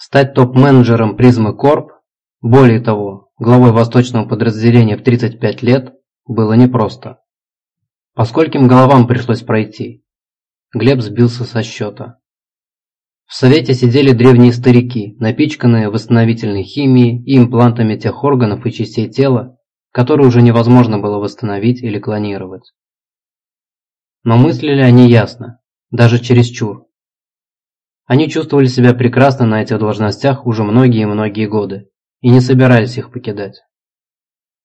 Стать топ-менеджером Призмы Корп, более того, главой восточного подразделения в 35 лет, было непросто. По скольким головам пришлось пройти? Глеб сбился со счета. В совете сидели древние старики, напичканные восстановительной химией и имплантами тех органов и частей тела, которые уже невозможно было восстановить или клонировать. Но мыслили они ясно, даже чересчур. Они чувствовали себя прекрасно на этих должностях уже многие и многие годы и не собирались их покидать.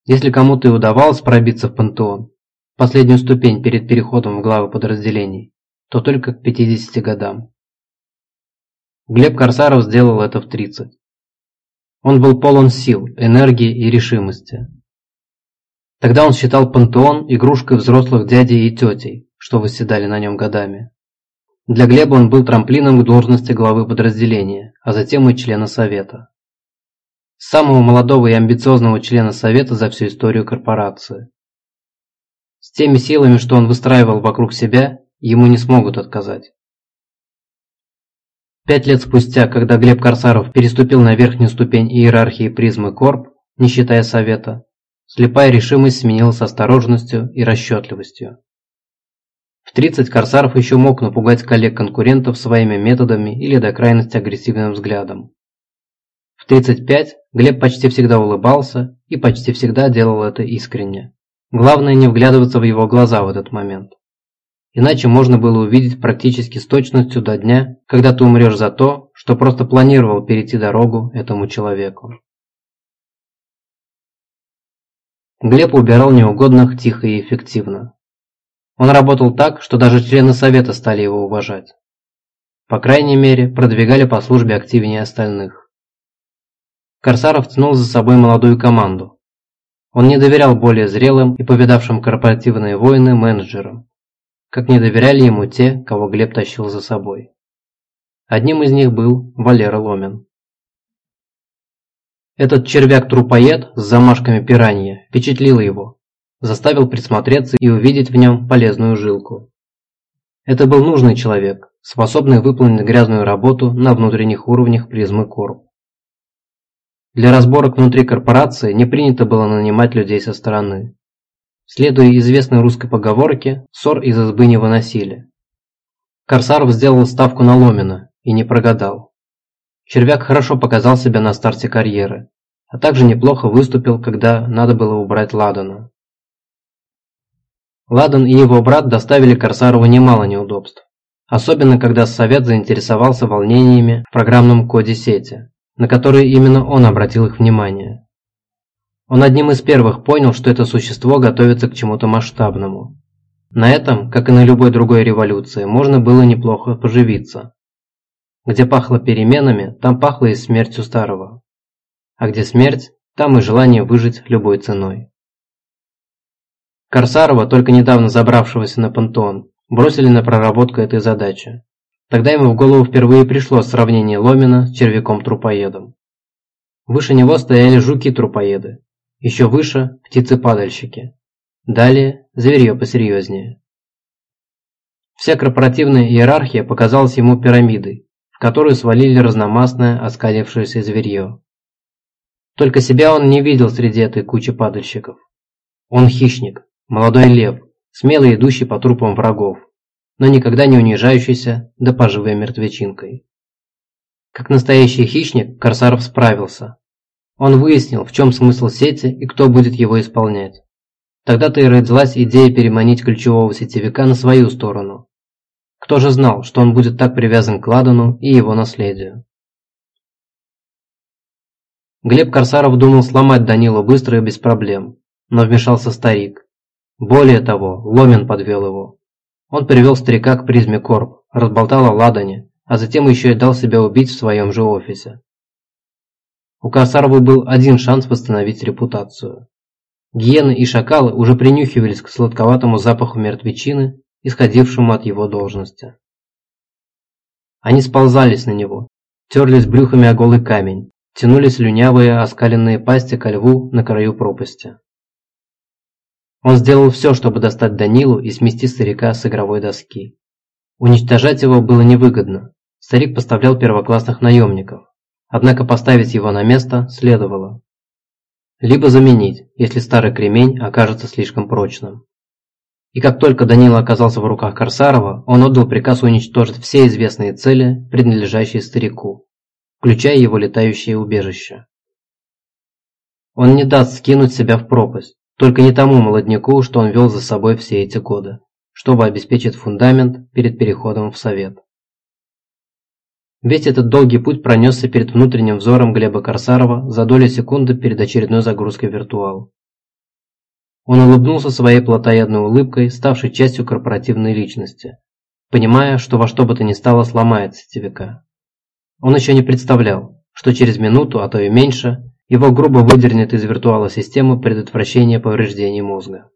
Если кому-то и удавалось пробиться в пантеон, последнюю ступень перед переходом в главы подразделений, то только к 50 годам. Глеб Корсаров сделал это в 30. Он был полон сил, энергии и решимости. Тогда он считал пантеон игрушкой взрослых дядей и тетей, что восседали на нем годами. Для Глеба он был трамплином к должности главы подразделения, а затем и члена совета. Самого молодого и амбициозного члена совета за всю историю корпорации. С теми силами, что он выстраивал вокруг себя, ему не смогут отказать. Пять лет спустя, когда Глеб Корсаров переступил на верхнюю ступень иерархии призмы Корп, не считая совета, слепая решимость сменилась осторожностью и расчетливостью. В 30 Корсаров еще мог напугать коллег-конкурентов своими методами или до крайности агрессивным взглядом. В 35 Глеб почти всегда улыбался и почти всегда делал это искренне. Главное не вглядываться в его глаза в этот момент. Иначе можно было увидеть практически с точностью до дня, когда ты умрешь за то, что просто планировал перейти дорогу этому человеку. Глеб убирал неугодных тихо и эффективно. Он работал так, что даже члены совета стали его уважать. По крайней мере, продвигали по службе активнее остальных. Корсаров тянул за собой молодую команду. Он не доверял более зрелым и повидавшим корпоративные войны менеджерам, как не доверяли ему те, кого Глеб тащил за собой. Одним из них был Валера Ломин. Этот червяк-трупоед с замашками пиранья впечатлил его, заставил присмотреться и увидеть в нем полезную жилку. Это был нужный человек, способный выполнить грязную работу на внутренних уровнях призмы Корп. Для разборок внутри корпорации не принято было нанимать людей со стороны. Следуя известной русской поговорке, ссор из избы не выносили. Корсаров сделал ставку на Ломина и не прогадал. Червяк хорошо показал себя на старте карьеры, а также неплохо выступил, когда надо было убрать Ладана. Ладан и его брат доставили Корсарову немало неудобств. Особенно, когда Совет заинтересовался волнениями в программном коде сети, на которые именно он обратил их внимание. Он одним из первых понял, что это существо готовится к чему-то масштабному. На этом, как и на любой другой революции, можно было неплохо поживиться. Где пахло переменами, там пахло и смертью старого. А где смерть, там и желание выжить любой ценой. Корсарова, только недавно забравшегося на пантеон, бросили на проработку этой задачи. Тогда ему в голову впервые пришло сравнение Ломина с червяком-трупоедом. Выше него стояли жуки-трупоеды, еще выше – птицы-падальщики. Далее – зверье посерьезнее. Вся корпоративная иерархия показалась ему пирамидой, в которую свалили разномастное оскалившееся зверье. Только себя он не видел среди этой кучи падальщиков. Он хищник, Молодой лев, смело идущий по трупам врагов, но никогда не унижающийся до поживой мертвечинкой. Как настоящий хищник, Корсаров справился. Он выяснил, в чем смысл сети и кто будет его исполнять. Тогда-то и родилась идея переманить ключевого сетевика на свою сторону. Кто же знал, что он будет так привязан к Ладану и его наследию? Глеб Корсаров думал сломать Данилу быстро и без проблем, но вмешался старик. Более того, Ломин подвел его. Он привел старика к призме Корп, разболтал о Ладане, а затем еще и дал себя убить в своем же офисе. У Касарова был один шанс восстановить репутацию. Гиены и шакалы уже принюхивались к сладковатому запаху мертвечины, исходившему от его должности. Они сползались на него, терлись брюхами о голый камень, тянулись слюнявые оскаленные пасти ко льву на краю пропасти. Он сделал все, чтобы достать Данилу и смести старика с игровой доски. Уничтожать его было невыгодно. Старик поставлял первоклассных наемников, Однако поставить его на место следовало. Либо заменить, если старый кремень окажется слишком прочным. И как только Данила оказался в руках Корсарова, он отдал приказ уничтожить все известные цели, принадлежащие старику, включая его летающее убежище. Он не даст скинуть себя в пропасть, только не тому молодняку, что он вел за собой все эти годы, чтобы обеспечить фундамент перед переходом в Совет. Весь этот долгий путь пронесся перед внутренним взором Глеба Корсарова за долю секунды перед очередной загрузкой виртуал. Он улыбнулся своей плотоядной улыбкой, ставшей частью корпоративной личности, понимая, что во что бы то ни стало сломает сетевика. Он еще не представлял, что через минуту, а то и меньше, его грубо выдернет из виртуала системы предотвращения повреждений мозга.